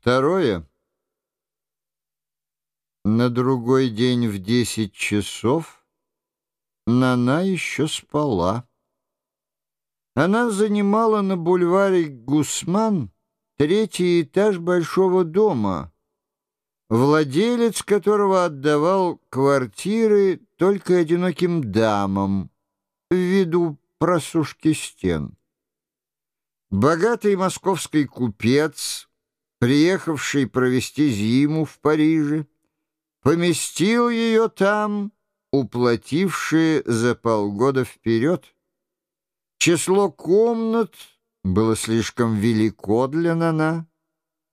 Второе. На другой день в десять часов Нана еще спала. Она занимала на бульваре Гусман третий этаж большого дома, владелец которого отдавал квартиры только одиноким дамам ввиду просушки стен. Богатый московский купец, приехавший провести зиму в Париже, поместил ее там, уплатившие за полгода вперед. Число комнат было слишком велико для Нана,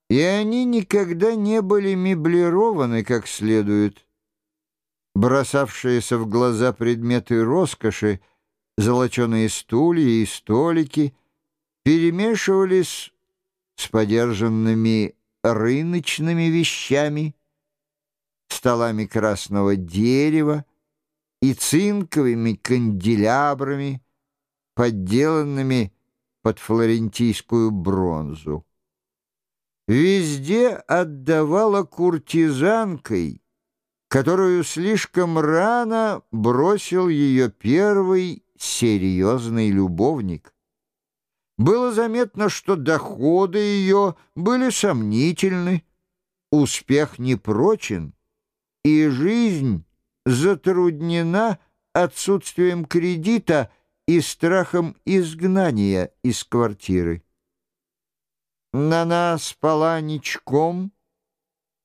и они никогда не были меблированы как следует. Бросавшиеся в глаза предметы роскоши, золоченые стулья и столики, перемешивались с подержанными рыночными вещами, столами красного дерева и цинковыми канделябрами, подделанными под флорентийскую бронзу. Везде отдавала куртизанкой, которую слишком рано бросил ее первый серьезный любовник. Было заметно, что доходы ее были сомнительны, успех непрочен, и жизнь затруднена отсутствием кредита и страхом изгнания из квартиры. Нана спала ничком,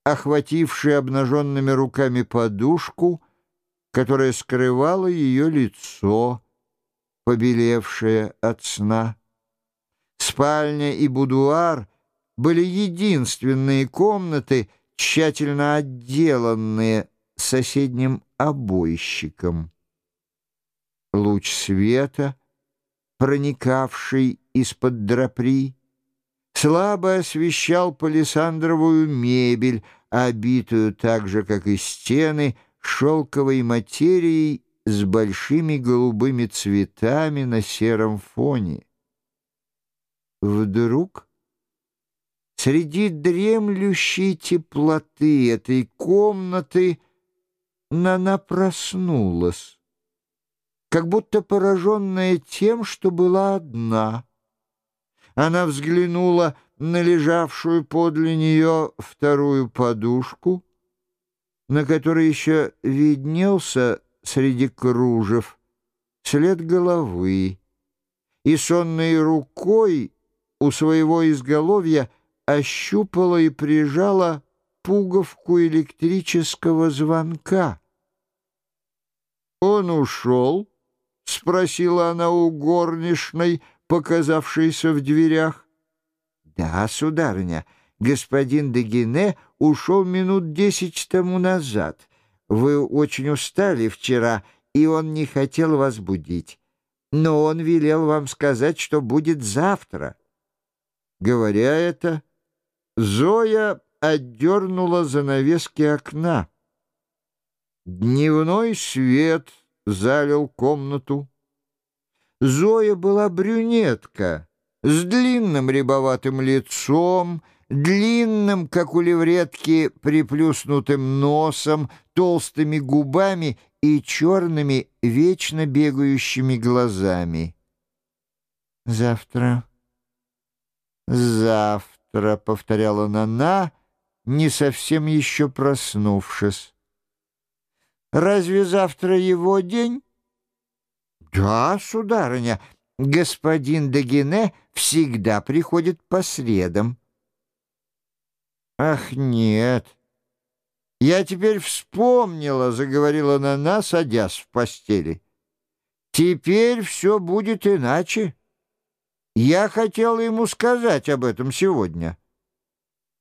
охватившая обнаженными руками подушку, которая скрывала ее лицо, побелевшее от сна. Спальня и будуар были единственные комнаты, тщательно отделанные соседним обойщиком. Луч света, проникавший из-под драпри, слабо освещал палисандровую мебель, обитую так же, как и стены, шелковой материей с большими голубыми цветами на сером фоне. Вдруг среди дремлющей теплоты этой комнаты Нана проснулась, как будто пораженная тем, что была одна. Она взглянула на лежавшую подле нее вторую подушку, на которой еще виднелся среди кружев след головы, и сонной рукой у своего изголовья ощупала и прижала пуговку электрического звонка. «Он ушел?» — спросила она у горничной, показавшейся в дверях. «Да, сударыня, господин Дегине ушел минут десять тому назад. Вы очень устали вчера, и он не хотел вас будить. Но он велел вам сказать, что будет завтра». Говоря это, Зоя отдернула занавески окна. Дневной свет залил комнату. Зоя была брюнетка с длинным рябоватым лицом, длинным, как у левретки, приплюснутым носом, толстыми губами и черными, вечно бегающими глазами. «Завтра «Завтра», — повторяла Нана, не совсем еще проснувшись. «Разве завтра его день?» «Да, сударыня, господин Дагине всегда приходит по средам». «Ах, нет! Я теперь вспомнила», — заговорила Нана, садясь в постели. «Теперь все будет иначе». Я хотел ему сказать об этом сегодня.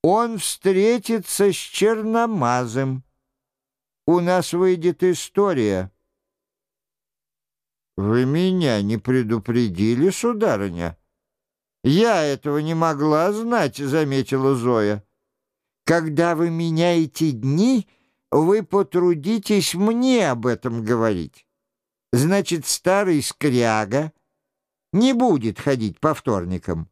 Он встретится с Черномазым. У нас выйдет история. Вы меня не предупредили, сударыня? Я этого не могла знать, заметила Зоя. Когда вы меняете дни, вы потрудитесь мне об этом говорить. Значит, старый скряга — не будет ходить по вторникам.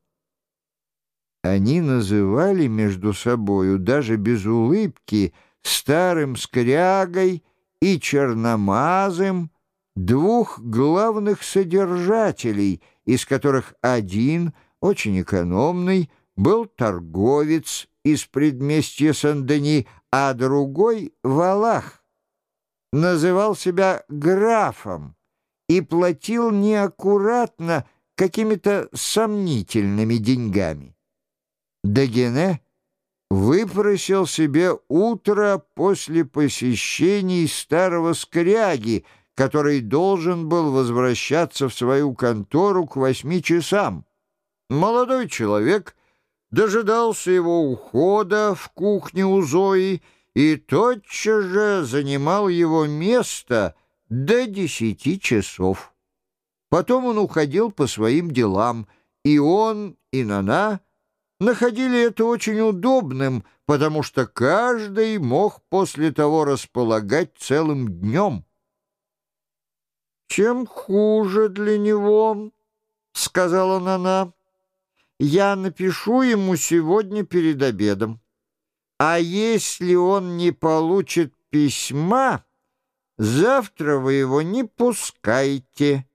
Они называли между собою даже без улыбки старым скрягой и черномазым двух главных содержателей, из которых один, очень экономный, был торговец из предместья Сандени, а другой — Валах. Называл себя графом и платил неаккуратно какими-то сомнительными деньгами. Дагене выпросил себе утро после посещений старого скряги, который должен был возвращаться в свою контору к восьми часам. Молодой человек дожидался его ухода в кухне у Зои и тотчас же занимал его место до десяти часов. Потом он уходил по своим делам, и он, и Нана находили это очень удобным, потому что каждый мог после того располагать целым днем. «Чем хуже для него», — сказала Нана, — «я напишу ему сегодня перед обедом. А если он не получит письма, завтра вы его не пускайте».